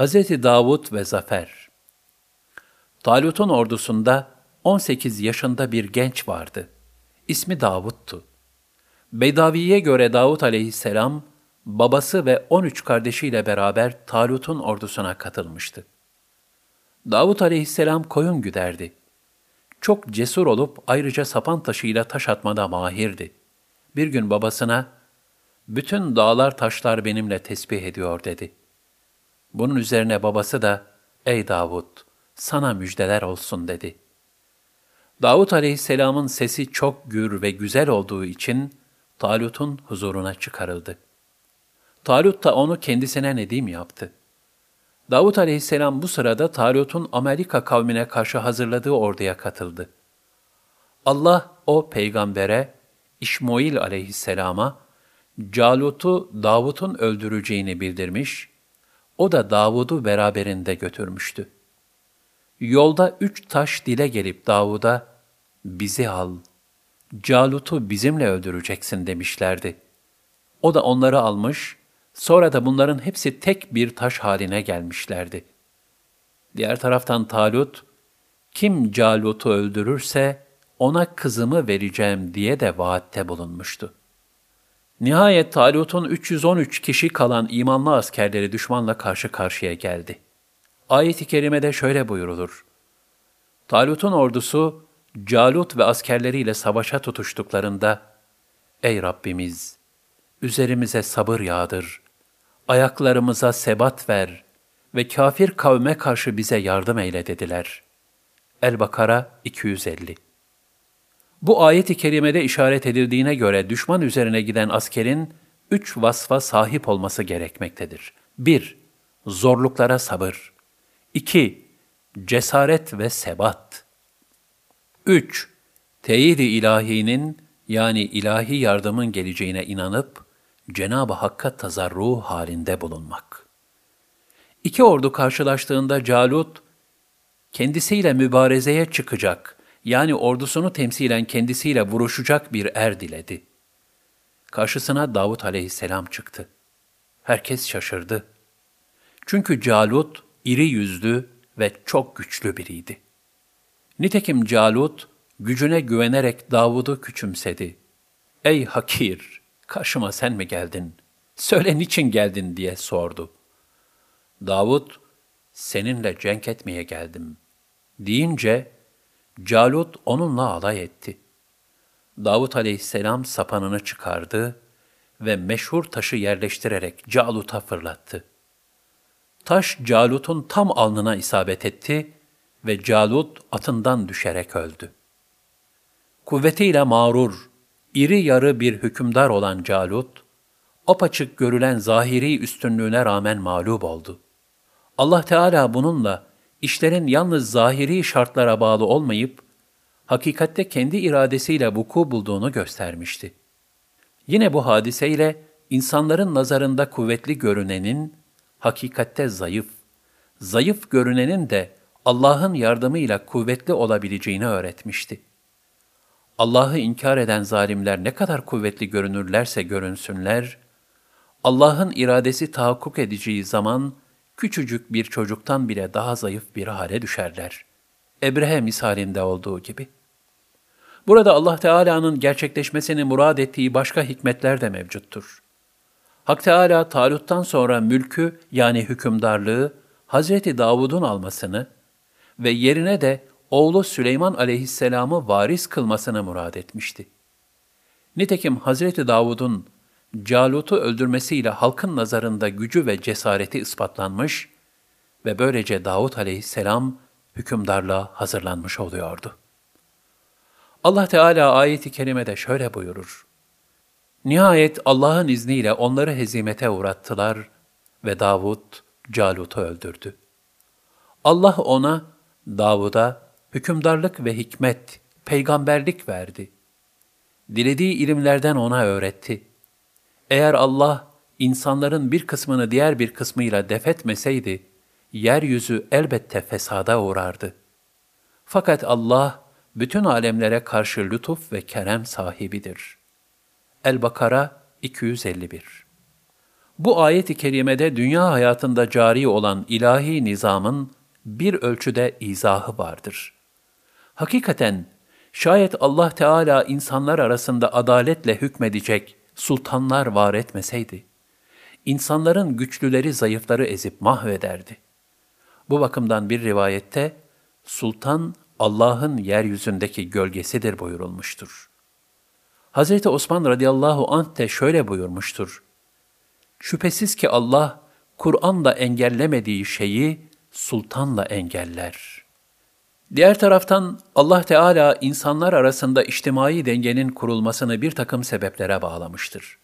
Hz. Davud ve Zafer Talut'un ordusunda 18 yaşında bir genç vardı. İsmi Davud'tu. Beydavi'ye göre Davud aleyhisselam, babası ve 13 kardeşiyle beraber Talut'un ordusuna katılmıştı. Davud aleyhisselam koyun güderdi. Çok cesur olup ayrıca sapan taşıyla taş atmada mahirdi. Bir gün babasına, bütün dağlar taşlar benimle tesbih ediyor dedi. Bunun üzerine babası da, ey Davud, sana müjdeler olsun dedi. Davud aleyhisselamın sesi çok gür ve güzel olduğu için Talut'un huzuruna çıkarıldı. Talut da onu kendisine nedim yaptı. Davut aleyhisselam bu sırada Talut'un Amerika kavmine karşı hazırladığı orduya katıldı. Allah o peygambere, İşmoil aleyhisselama, Calut'u Davut'un öldüreceğini bildirmiş, o da Davud'u beraberinde götürmüştü. Yolda üç taş dile gelip Davud'a, bizi al, Calut'u bizimle öldüreceksin demişlerdi. O da onları almış, sonra da bunların hepsi tek bir taş haline gelmişlerdi. Diğer taraftan Talut, kim Calut'u öldürürse ona kızımı vereceğim diye de vaatte bulunmuştu. Nihayet Talut'un 313 kişi kalan imanlı askerleri düşmanla karşı karşıya geldi. Ayet-i kerimede şöyle buyurulur. Talut'un ordusu, Calut ve askerleriyle savaşa tutuştuklarında, Ey Rabbimiz! Üzerimize sabır yağdır, ayaklarımıza sebat ver ve kafir kavme karşı bize yardım eyle dediler. El-Bakara 250 Bu ayet-i kerimede işaret edildiğine göre düşman üzerine giden askerin üç vasfa sahip olması gerekmektedir. 1- Zorluklara sabır. 2- Cesaret ve sebat. 3. Teyid-i ilahinin yani ilahi yardımın geleceğine inanıp Cenab-ı Hakk'a tazarru halinde bulunmak. İki ordu karşılaştığında Calut, kendisiyle mübarezeye çıkacak, yani ordusunu temsilen kendisiyle vuruşacak bir er diledi. Karşısına Davut aleyhisselam çıktı. Herkes şaşırdı. Çünkü Calut iri yüzlü ve çok güçlü biriydi. Nitekim Calut, gücüne güvenerek Davud'u küçümsedi. Ey hakir, karşıma sen mi geldin? Söyle niçin geldin diye sordu. Davud, seninle cenk etmeye geldim. Deyince, Calut onunla alay etti. Davud aleyhisselam sapanını çıkardı ve meşhur taşı yerleştirerek Calut'a fırlattı. Taş Calut'un tam alnına isabet etti ve Calut atından düşerek öldü. Kuvvetiyle mağrur, iri yarı bir hükümdar olan Calut, apaçık görülen zahiri üstünlüğüne rağmen mağlup oldu. Allah Teala bununla işlerin yalnız zahiri şartlara bağlı olmayıp, hakikatte kendi iradesiyle vuku bulduğunu göstermişti. Yine bu hadiseyle insanların nazarında kuvvetli görünenin, hakikatte zayıf, zayıf görünenin de Allah'ın yardımıyla kuvvetli olabileceğini öğretmişti. Allah'ı inkar eden zalimler ne kadar kuvvetli görünürlerse görünsünler, Allah'ın iradesi tahakkuk edeceği zaman küçücük bir çocuktan bile daha zayıf bir hale düşerler. Ebrehe misalinde olduğu gibi. Burada Allah Teala'nın gerçekleşmesini murad ettiği başka hikmetler de mevcuttur. Hak Teala Talut'tan sonra mülkü yani hükümdarlığı Hazreti Davud'un almasını ve yerine de oğlu Süleyman aleyhisselamı varis kılmasını murad etmişti. Nitekim Hazreti Davud'un Calut'u öldürmesiyle halkın nazarında gücü ve cesareti ispatlanmış ve böylece Davud aleyhisselam hükümdarlığa hazırlanmış oluyordu. Allah Teala ayeti kerimede şöyle buyurur. Nihayet Allah'ın izniyle onları hezimete uğrattılar ve Davud Calut'u öldürdü. Allah ona, Davud'a hükümdarlık ve hikmet, peygamberlik verdi. Dilediği ilimlerden ona öğretti. Eğer Allah insanların bir kısmını diğer bir kısmıyla defetmeseydi, yeryüzü elbette fesada uğrardı. Fakat Allah, bütün alemlere karşı lütuf ve kerem sahibidir. El-Bakara 251 Bu ayet-i kerimede dünya hayatında cari olan ilahi nizamın bir ölçüde izahı vardır. Hakikaten şayet Allah Teala insanlar arasında adaletle hükmedecek sultanlar var etmeseydi, insanların güçlüleri zayıfları ezip mahvederdi. Bu bakımdan bir rivayette sultan Allah'ın yeryüzündeki gölgesidir buyurulmuştur. Hazreti Osman radıyallahu anh de şöyle buyurmuştur. Şüphesiz ki Allah Kur'an'la engellemediği şeyi sultanla engeller. Diğer taraftan Allah Teala insanlar arasında içtimai dengenin kurulmasını bir takım sebeplere bağlamıştır.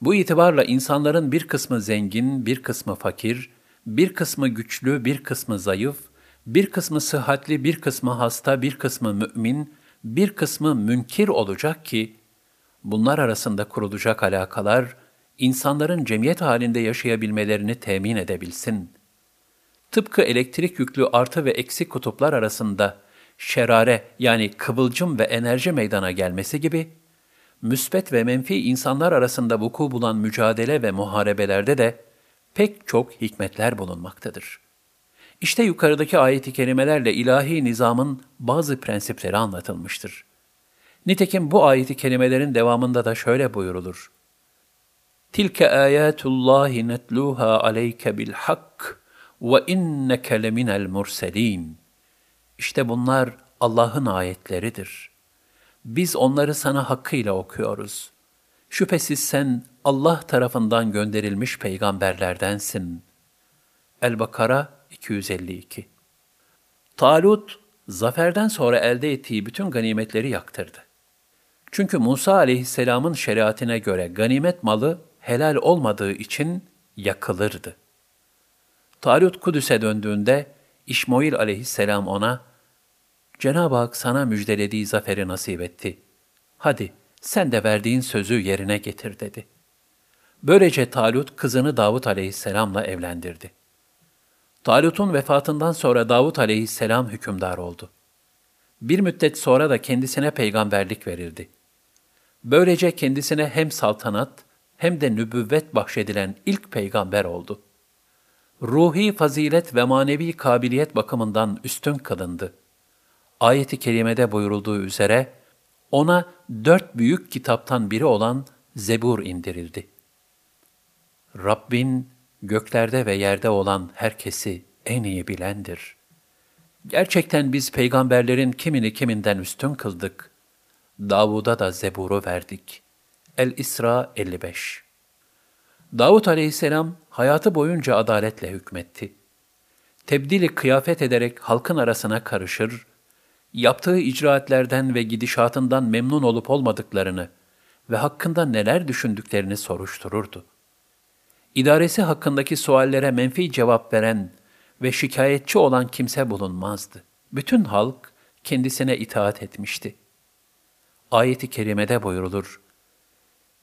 Bu itibarla insanların bir kısmı zengin, bir kısmı fakir, bir kısmı güçlü, bir kısmı zayıf, bir kısmı sıhhatli, bir kısmı hasta, bir kısmı mümin, bir kısmı münkir olacak ki, bunlar arasında kurulacak alakalar, insanların cemiyet halinde yaşayabilmelerini temin edebilsin. Tıpkı elektrik yüklü artı ve eksi kutuplar arasında şerare yani kıvılcım ve enerji meydana gelmesi gibi, müsbet ve menfi insanlar arasında vuku bulan mücadele ve muharebelerde de pek çok hikmetler bulunmaktadır. İşte yukarıdaki ayet-i kerimelerle ilahi nizamın bazı prensipleri anlatılmıştır. Nitekim bu ayet-i kerimelerin devamında da şöyle buyurulur. Tilke ayatullahi netluha aleyke bil hak ve inneke leminel murselin. İşte bunlar Allah'ın ayetleridir. Biz onları sana hakkıyla okuyoruz. Şüphesiz sen Allah tarafından gönderilmiş peygamberlerdensin. El-Bakara 252 Talut, zaferden sonra elde ettiği bütün ganimetleri yaktırdı. Çünkü Musa aleyhisselamın şeriatine göre ganimet malı helal olmadığı için yakılırdı. Talut Kudüs'e döndüğünde İşmoil aleyhisselam ona, Cenab-ı Hak sana müjdelediği zaferi nasip etti. Hadi sen de verdiğin sözü yerine getir dedi. Böylece Talut kızını Davut aleyhisselamla evlendirdi. Talut'un vefatından sonra Davut aleyhisselam hükümdar oldu. Bir müddet sonra da kendisine peygamberlik verildi. Böylece kendisine hem saltanat hem de nübüvvet bahşedilen ilk peygamber oldu. Ruhi fazilet ve manevi kabiliyet bakımından üstün kılındı. Ayet-i kerimede buyurulduğu üzere, ona dört büyük kitaptan biri olan Zebur indirildi. Rabbin göklerde ve yerde olan herkesi en iyi bilendir. Gerçekten biz peygamberlerin kimini kiminden üstün kıldık. Davud'a da Zebur'u verdik. El-İsra 55 Davud aleyhisselam hayatı boyunca adaletle hükmetti. Tebdili kıyafet ederek halkın arasına karışır, yaptığı icraatlerden ve gidişatından memnun olup olmadıklarını ve hakkında neler düşündüklerini soruştururdu. İdaresi hakkındaki suallere menfi cevap veren ve şikayetçi olan kimse bulunmazdı. Bütün halk kendisine itaat etmişti. Ayet-i kerimede buyurulur.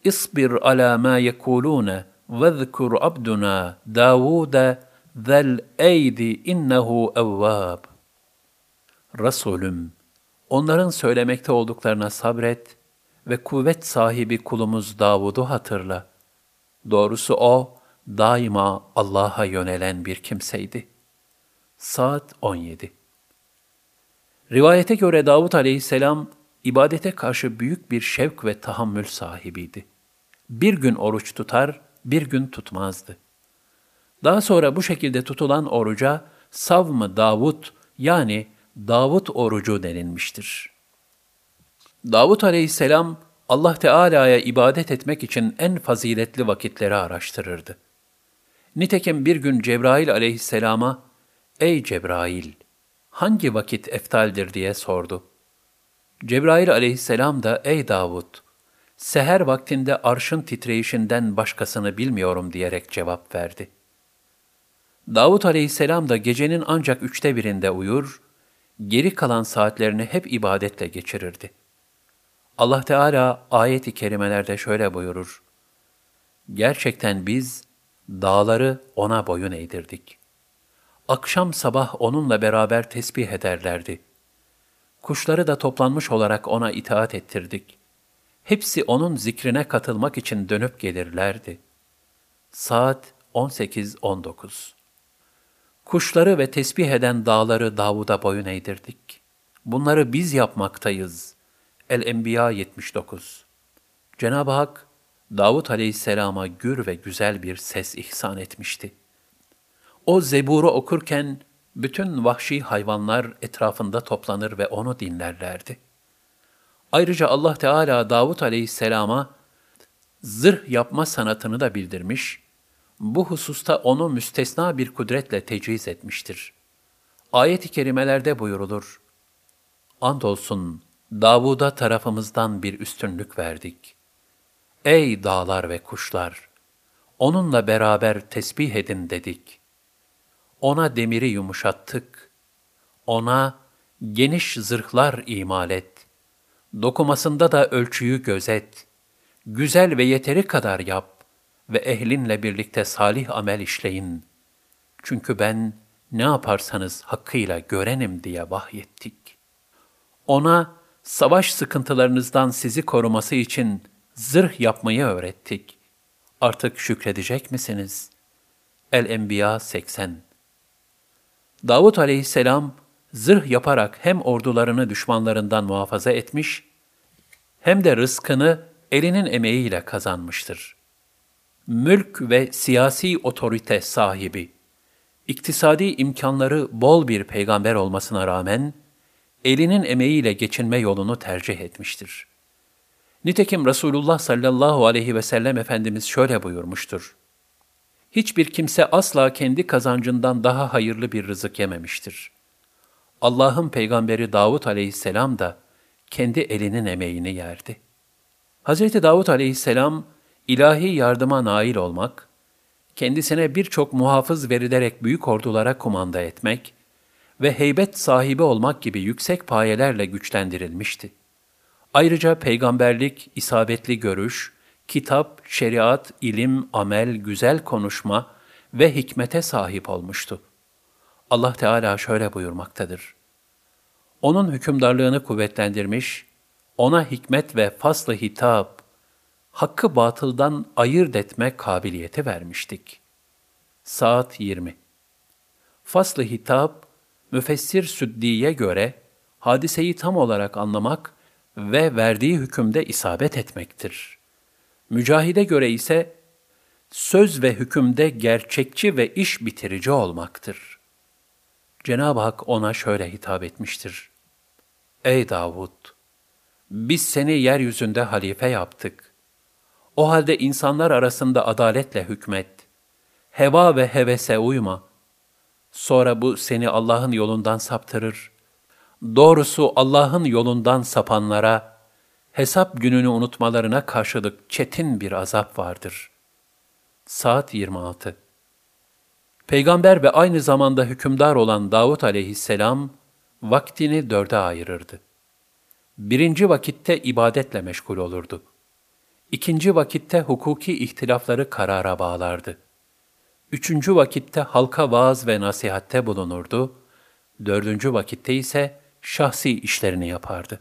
İsbir ala ma yekulune vezzkur abduna Davuda zel eydi innehu evvab. Resulüm, onların söylemekte olduklarına sabret ve kuvvet sahibi kulumuz Davud'u hatırla. Doğrusu o, daima Allah'a yönelen bir kimseydi. Saat 17 Rivayete göre Davud aleyhisselam, ibadete karşı büyük bir şevk ve tahammül sahibiydi. Bir gün oruç tutar, bir gün tutmazdı. Daha sonra bu şekilde tutulan oruca savm Davud yani Davud orucu denilmiştir. Davud aleyhisselam Allah Teala'ya ibadet etmek için en faziletli vakitleri araştırırdı. Nitekim bir gün Cebrail aleyhisselama, ''Ey Cebrail, hangi vakit eftaldir?'' diye sordu. Cebrail aleyhisselam da, ''Ey Davud, seher vaktinde arşın titreyişinden başkasını bilmiyorum.'' diyerek cevap verdi. Davud aleyhisselam da gecenin ancak üçte birinde uyur, geri kalan saatlerini hep ibadetle geçirirdi. Allah Teala ayet-i kerimelerde şöyle buyurur. Gerçekten biz dağları ona boyun eğdirdik. Akşam sabah onunla beraber tesbih ederlerdi. Kuşları da toplanmış olarak ona itaat ettirdik. Hepsi onun zikrine katılmak için dönüp gelirlerdi. Saat 18.19 Kuşları ve tesbih eden dağları Davud'a boyun eğdirdik. Bunları biz yapmaktayız. El-Enbiya 79 Cenab-ı Hak, Davud aleyhisselama gür ve güzel bir ses ihsan etmişti. O zeburu okurken bütün vahşi hayvanlar etrafında toplanır ve onu dinlerlerdi. Ayrıca Allah Teala Davud aleyhisselama zırh yapma sanatını da bildirmiş, bu hususta onu müstesna bir kudretle teciz etmiştir. Ayet-i kerimelerde buyurulur, Andolsun Davud'a tarafımızdan bir üstünlük verdik. Ey dağlar ve kuşlar! Onunla beraber tesbih edin dedik. Ona demiri yumuşattık. Ona geniş zırhlar imal et. Dokumasında da ölçüyü gözet. Güzel ve yeteri kadar yap ve ehlinle birlikte salih amel işleyin. Çünkü ben ne yaparsanız hakkıyla görenim diye vahyettik. Ona savaş sıkıntılarınızdan sizi koruması için zırh yapmayı öğrettik. Artık şükredecek misiniz? El-Enbiya 80 Davut aleyhisselam zırh yaparak hem ordularını düşmanlarından muhafaza etmiş, hem de rızkını elinin emeğiyle kazanmıştır. Mülk ve siyasi otorite sahibi, iktisadi imkanları bol bir peygamber olmasına rağmen, elinin emeğiyle geçinme yolunu tercih etmiştir. Nitekim Resulullah sallallahu aleyhi ve sellem Efendimiz şöyle buyurmuştur. Hiçbir kimse asla kendi kazancından daha hayırlı bir rızık yememiştir. Allah'ın peygamberi Davud aleyhisselam da kendi elinin emeğini yerdi. Hz. Davud aleyhisselam ilahi yardıma nail olmak, kendisine birçok muhafız verilerek büyük ordulara kumanda etmek ve heybet sahibi olmak gibi yüksek payelerle güçlendirilmişti. Ayrıca peygamberlik, isabetli görüş, kitap, şeriat, ilim, amel, güzel konuşma ve hikmete sahip olmuştu. Allah Teala şöyle buyurmaktadır. Onun hükümdarlığını kuvvetlendirmiş, ona hikmet ve faslı hitap, hakkı batıldan ayırt etme kabiliyeti vermiştik. Saat 20 Faslı hitap, müfessir Süddi'ye göre hadiseyi tam olarak anlamak ve verdiği hükümde isabet etmektir. Mücahide göre ise söz ve hükümde gerçekçi ve iş bitirici olmaktır. Cenab-ı Hak ona şöyle hitap etmiştir. Ey Davud! Biz seni yeryüzünde halife yaptık. O halde insanlar arasında adaletle hükmet. Heva ve hevese uyma. Sonra bu seni Allah'ın yolundan saptırır. Doğrusu Allah'ın yolundan sapanlara, hesap gününü unutmalarına karşılık çetin bir azap vardır. Saat 26 Peygamber ve aynı zamanda hükümdar olan Davut aleyhisselam, vaktini dörde ayırırdı. Birinci vakitte ibadetle meşgul olurdu. İkinci vakitte hukuki ihtilafları karara bağlardı. Üçüncü vakitte halka vaaz ve nasihatte bulunurdu. Dördüncü vakitte ise şahsi işlerini yapardı.